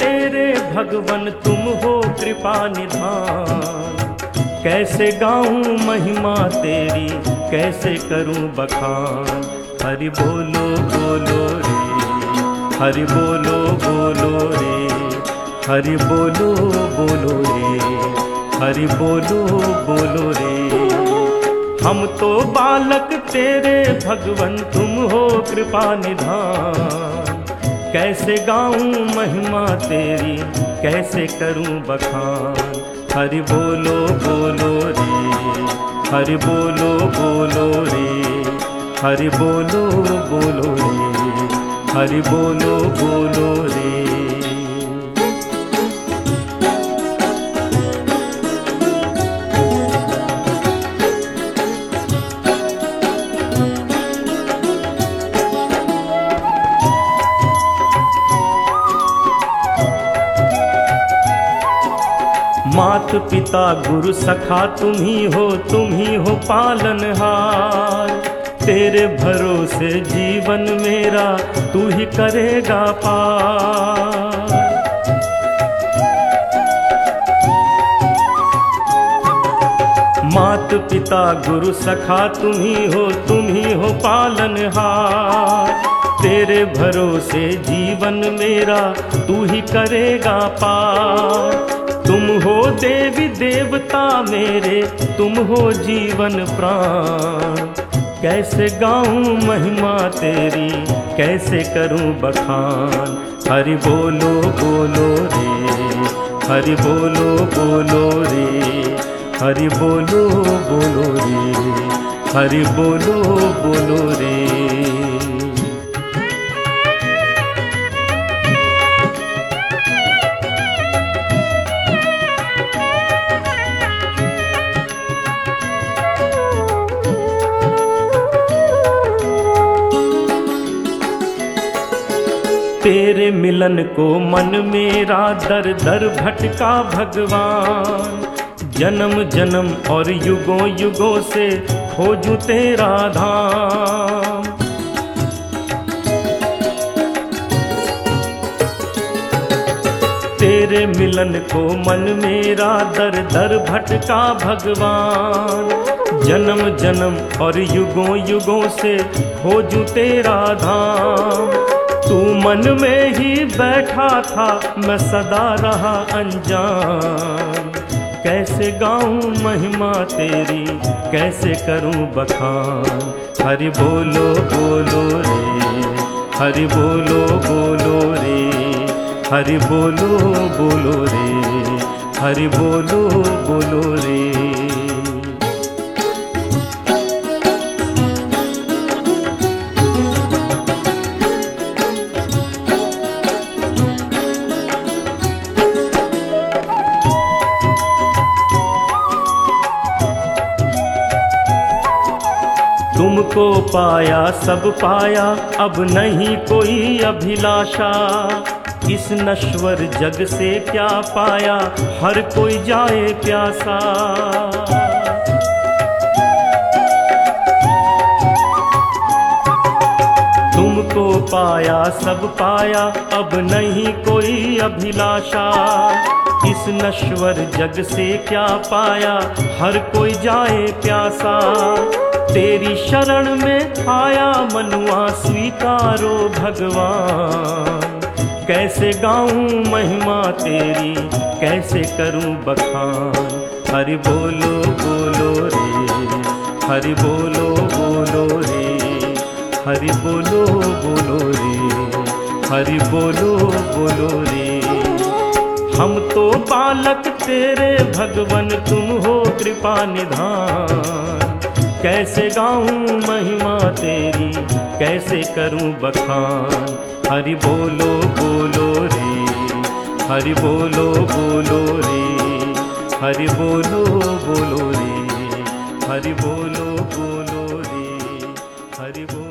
तेरे भगवन, तुम हो कृपा निधान। कैसे गाऊं महिमा तेरी, कैसे करूँ बखान? हरि बोलो बोलो रे, हरि बोलो बोलो रे, हरि बोलो बोलो रे, हरि बोलो बोलो रे। हम तो बालक तेरे भगवन, तुम हो कृपा निधान। कैसे गाऊं महिमा तेरी, कैसे करूँ बखान? हरि बोलो बोलो रे, हरि बोलो बोलो रे, हरि बोलो बोलो रे, हरि बोलो बोलो रे। मात पिता गुरु सखा तुम ही हो तुम ही हो पालनहार तेरे भरोसे जीवन मेरा, तू ही करेगा पार। मात पिता गुरु सखा तुम ही हो तुम ही हो पालनहार तेरे भरोसे जीवन मेरा, तू ही करेगा पार। हो देवी देवता मेरे, तुम हो जीवन प्राण। कैसे गाऊं महिमा तेरी, कैसे करूँ बखान। हरि बोलो बोलो रे, हरि बोलो बोलो रे, हरि बोलो बोलो रे, हरि बोलो बोलो रे। तेरे मिलन को मन मेरा दर दर भटका भगवान। जन्म जन्म और युगों युगों से खोजू तेरा धाम। तेरे मिलन को मन मेरा दर दर भटका भगवान। जन्म जन्म और युगों युगों से खोजू तेरा धाम। तू मन में ही बैठा था, मैं सदा रहा अनजान। कैसे गाऊं महिमा तेरी, कैसे करूँ बखान? हरि बोलो बोलो रे, हरि बोलो बोलो रे, हरि बोलो बोलो रे, हरि बोलो बोलो रे। तुमको पाया, सब पाया, अब नहीं कोई अभिलाषा। इस नश्वर जग से क्या पाया, हर कोई जाए प्यासा। तुमको पाया, सब पाया, अब नहीं कोई अभिलाषा। इस नश्वर जग से क्या पाया, हर कोई जाए प्यासा। तेरी शरण में आया मनुआ, स्वीकारो भगवान। कैसे गाऊं महिमा तेरी, कैसे करूँ बखान? हरि बोलो बोलो रे, हरि बोलो बोलो रे, हरि बोलो बोलो रे, हरि बोलो बोलो रे। हम तो बालक तेरे भगवन, तुम हो कृपा निधान। कैसे गाऊं महिमा तेरी, कैसे करूँ बखान? हरि बोलो बोलो रे, हरि बोलो बोलो रे, हरि बोलो बोलो रे, हरि बोलो बोलो रे, हरि बोलो।